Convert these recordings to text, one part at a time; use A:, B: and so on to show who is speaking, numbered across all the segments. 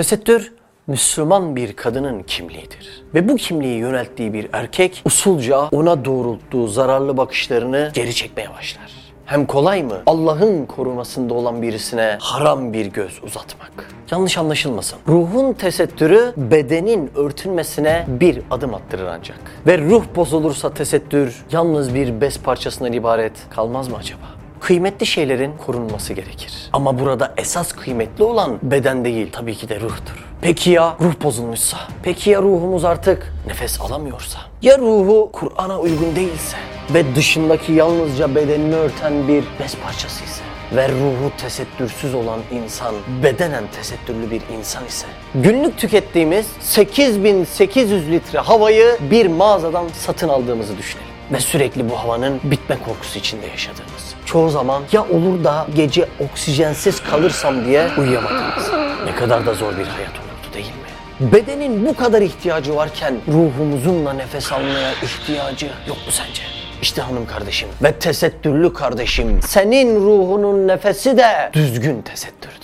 A: Tesettür Müslüman bir kadının kimliğidir. Ve bu kimliği yönelttiği bir erkek usulca ona doğrulttuğu zararlı bakışlarını geri çekmeye başlar. Hem kolay mı Allah'ın korumasında olan birisine haram bir göz uzatmak? Yanlış anlaşılmasın. Ruhun tesettürü bedenin örtünmesine bir adım attırır ancak. Ve ruh bozulursa tesettür yalnız bir bez parçasından ibaret kalmaz mı acaba? Kıymetli şeylerin korunması gerekir. Ama burada esas kıymetli olan beden değil, tabii ki de ruhtur. Peki ya ruh bozulmuşsa? Peki ya ruhumuz artık nefes alamıyorsa? Ya ruhu Kur'an'a uygun değilse? Ve dışındaki yalnızca bedenini örten bir bez parçası ise? Ve ruhu tesettürsüz olan insan, bedenen tesettürlü bir insan ise? Günlük tükettiğimiz 8800 litre havayı bir mağazadan satın aldığımızı düşünelim. Ve sürekli bu havanın bitme korkusu içinde yaşadığımız. Çoğu zaman ya olur da gece oksijensiz kalırsam diye uyuyamadığımız. Ne kadar da zor bir hayat olurdu değil mi? Bedenin bu kadar ihtiyacı varken ruhumuzun da nefes almaya ihtiyacı yok mu sence? İşte hanım kardeşim ve tesettürlü kardeşim senin ruhunun nefesi de düzgün tesettürdür.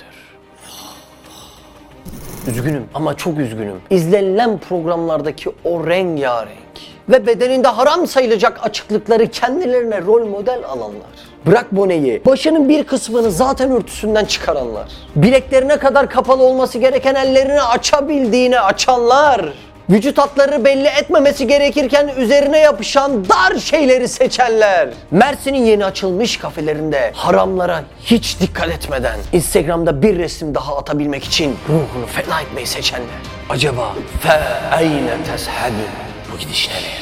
A: Üzgünüm ama çok üzgünüm. İzlenilen programlardaki o rengarenk ve bedeninde haram sayılacak açıklıkları kendilerine rol model alanlar. Bırak boneyi, başının bir kısmını zaten örtüsünden çıkaranlar. Bileklerine kadar kapalı olması gereken ellerini açabildiğine açanlar. Vücut hatlarını belli etmemesi gerekirken üzerine yapışan dar şeyleri seçenler. Mersin'in yeni açılmış kafelerinde haramlara hiç dikkat etmeden Instagram'da bir resim daha atabilmek için ruhunu feda etmeyi seçenler. Acaba fe eyne teshedun? Bu gidiş nereye?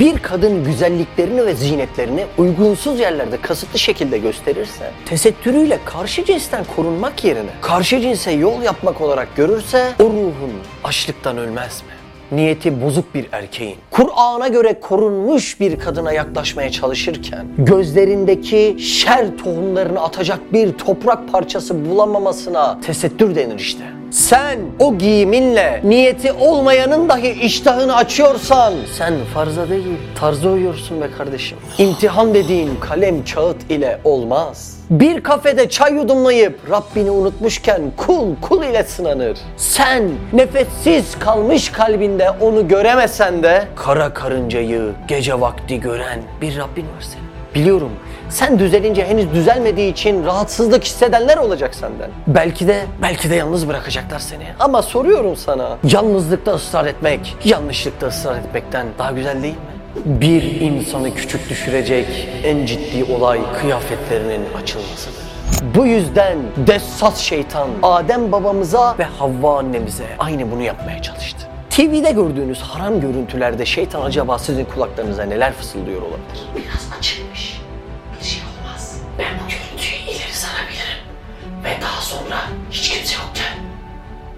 A: Bir kadın güzelliklerini ve zinetlerini uygunsuz yerlerde kasıtlı şekilde gösterirse, tesettürüyle karşı cinsten korunmak yerine karşı cinse yol yapmak olarak görürse o ruhun açlıktan ölmez mi? Niyeti bozuk bir erkeğin Kur'an'a göre korunmuş bir kadına yaklaşmaya çalışırken gözlerindeki şer tohumlarını atacak bir toprak parçası bulamamasına tesettür denir işte. Sen o giyiminle niyeti olmayanın dahi iştahını açıyorsan sen farza değil tarza uyuyorsun be kardeşim. İmtihan dediğin kalem kağıt ile olmaz. Bir kafede çay yudumlayıp Rabbini unutmuşken kul kul ile sınanır. Sen nefessiz kalmış kalbinde onu göremesen de kara karıncayı gece vakti gören bir Rabbin var senin. Biliyorum sen düzelince henüz düzelmediği için rahatsızlık hissedenler olacak senden. Belki de belki de yalnız bırakacaklar seni. Ama soruyorum sana. Yalnızlıkta ısrar etmek, yanlışlıkta ısrar etmekten daha güzel değil mi? Bir insanı küçük düşürecek en ciddi olay kıyafetlerinin açılmasıdır. Bu yüzden dessas şeytan Adem babamıza ve Havva annemize aynı bunu yapmaya çalıştı. TV'de gördüğünüz haram görüntülerde şeytan acaba sizin kulaklarınıza neler fısıldıyor olabilir?
B: Biraz açılmış. Sonra hiç kimse yokken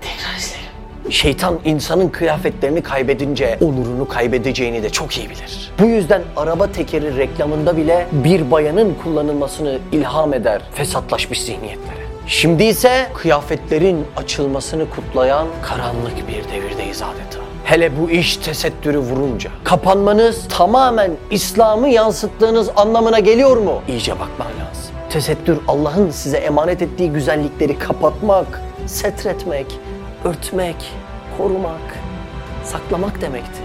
B: tekrar izlerim.
A: Şeytan insanın kıyafetlerini kaybedince onurunu kaybedeceğini de çok iyi bilir. Bu yüzden araba tekeri reklamında bile bir bayanın kullanılmasını ilham eder fesatlaşmış zihniyetlere. Şimdi ise kıyafetlerin açılmasını kutlayan karanlık bir devirdeyiz adeta. Hele bu iş tesettürü vurunca kapanmanız tamamen İslam'ı yansıttığınız anlamına geliyor mu? İyice bakman lazım. Tesettür Allah'ın size emanet ettiği güzellikleri kapatmak, setretmek, örtmek, korumak, saklamak demekti.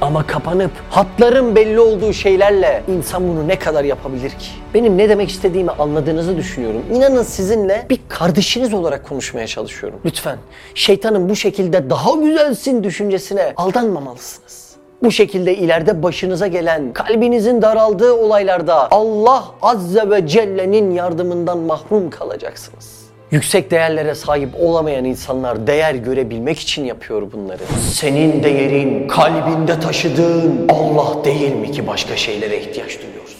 A: Ama kapanıp hatların belli olduğu şeylerle insan bunu ne kadar yapabilir ki? Benim ne demek istediğimi anladığınızı düşünüyorum. İnanın sizinle bir kardeşiniz olarak konuşmaya çalışıyorum. Lütfen şeytanın bu şekilde daha güzelsin düşüncesine aldanmamalısınız. Bu şekilde ileride başınıza gelen, kalbinizin daraldığı olaylarda Allah Azze ve Celle'nin yardımından mahrum kalacaksınız. Yüksek değerlere sahip olamayan insanlar değer görebilmek için yapıyor bunları. Senin değerin kalbinde taşıdığın Allah değil mi ki başka şeylere ihtiyaç duyuyorsun?